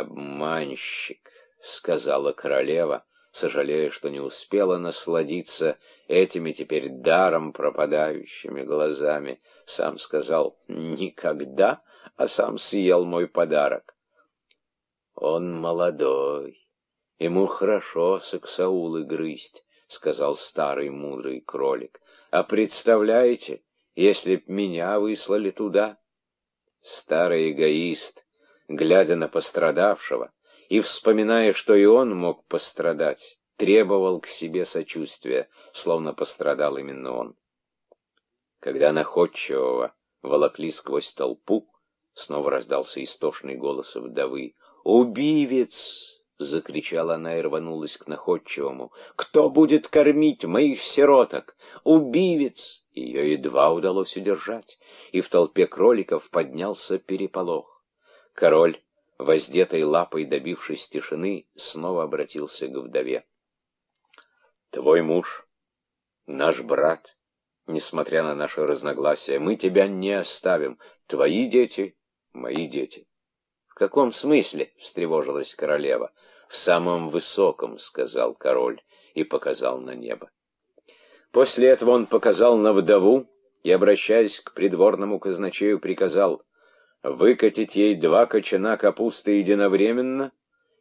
«Обманщик», — сказала королева, сожалея, что не успела насладиться этими теперь даром пропадающими глазами. Сам сказал «никогда», а сам съел мой подарок. «Он молодой, ему хорошо саксаулы грызть», — сказал старый мудрый кролик. «А представляете, если б меня выслали туда?» Старый эгоист, глядя на пострадавшего и вспоминая, что и он мог пострадать, требовал к себе сочувствия, словно пострадал именно он. Когда находчивого волокли сквозь толпу, снова раздался истошный голос вдовы. «Убивец!» — закричала она и рванулась к находчивому. «Кто будет кормить моих сироток? Убивец!» Ее едва удалось удержать, и в толпе кроликов поднялся переполох. Король, воздетой лапой добившись тишины, снова обратился к вдове. «Твой муж, наш брат, несмотря на наши разногласия, мы тебя не оставим. Твои дети — мои дети». «В каком смысле?» — встревожилась королева. «В самом высоком», — сказал король и показал на небо. После этого он показал на вдову и, обращаясь к придворному казначею, приказал выкатить ей два кочана капусты единовременно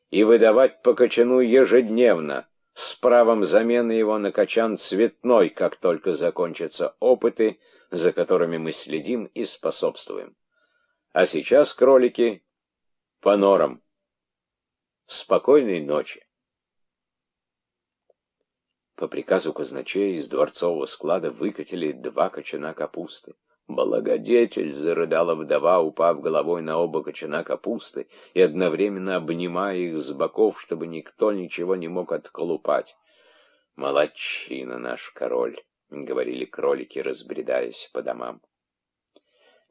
и выдавать по кочану ежедневно, с правом замены его на кочан цветной, как только закончатся опыты, за которыми мы следим и способствуем. А сейчас, кролики, по норам. Спокойной ночи. По приказу казначея из дворцового склада выкатили два кочана капусты. «Благодетель!» — зарыдала вдова, упав головой на оба кочана капусты и одновременно обнимая их с боков, чтобы никто ничего не мог отколупать. «Молодчина наш король!» — говорили кролики, разбредаясь по домам.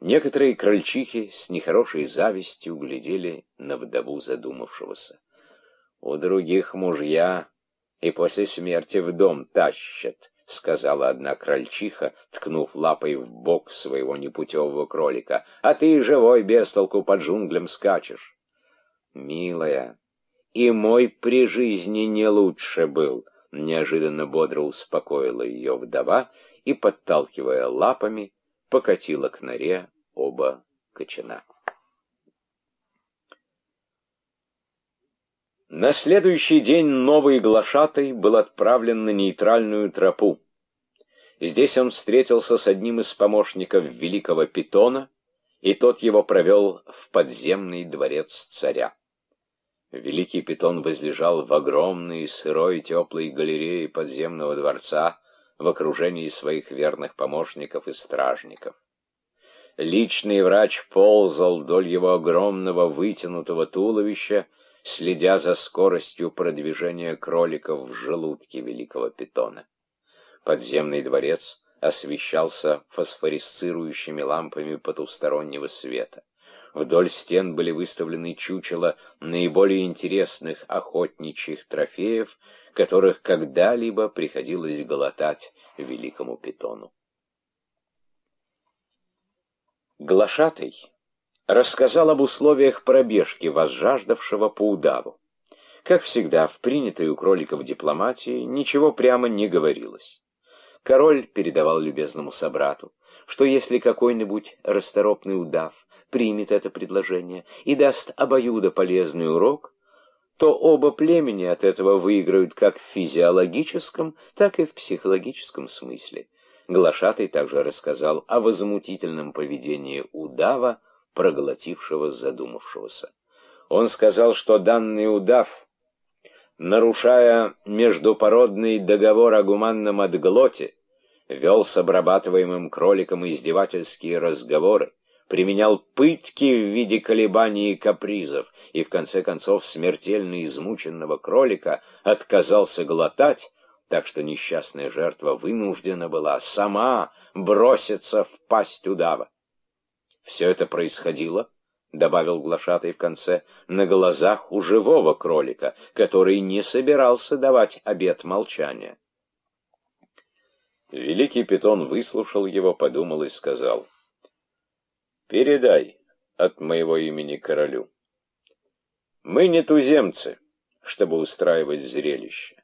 Некоторые крольчихи с нехорошей завистью глядели на вдову задумавшегося. У других мужья и после смерти в дом тащат, — сказала одна крольчиха, ткнув лапой в бок своего непутевого кролика. — А ты, живой, без толку под джунглям скачешь. — Милая, и мой при жизни не лучше был, — неожиданно бодро успокоила ее вдова и, подталкивая лапами, покатила к норе оба кочана. На следующий день новый глашатай был отправлен на нейтральную тропу. Здесь он встретился с одним из помощников великого питона, и тот его провел в подземный дворец царя. Великий питон возлежал в огромной сырой теплой галерее подземного дворца в окружении своих верных помощников и стражников. Личный врач ползал вдоль его огромного вытянутого туловища, следя за скоростью продвижения кроликов в желудке великого питона. Подземный дворец освещался фосфорисцирующими лампами потустороннего света. Вдоль стен были выставлены чучела наиболее интересных охотничьих трофеев, которых когда-либо приходилось глотать великому питону. Глашатый рассказал об условиях пробежки возжаждавшего по удаву. Как всегда, в принятой у кроликов дипломатии ничего прямо не говорилось. Король передавал любезному собрату, что если какой-нибудь расторопный удав примет это предложение и даст обоюдо полезный урок, то оба племени от этого выиграют как в физиологическом, так и в психологическом смысле. Глашатый также рассказал о возмутительном поведении удава, проглотившего задумавшегося. Он сказал, что данный удав, нарушая междупородный договор о гуманном отглоте, вел с обрабатываемым кроликом издевательские разговоры, применял пытки в виде колебаний и капризов, и в конце концов смертельно измученного кролика отказался глотать, так что несчастная жертва вынуждена была сама броситься в пасть удава. Все это происходило, — добавил глашатай в конце, — на глазах у живого кролика, который не собирался давать обет молчания. Великий питон выслушал его, подумал и сказал, — Передай от моего имени королю. Мы не туземцы, чтобы устраивать зрелище.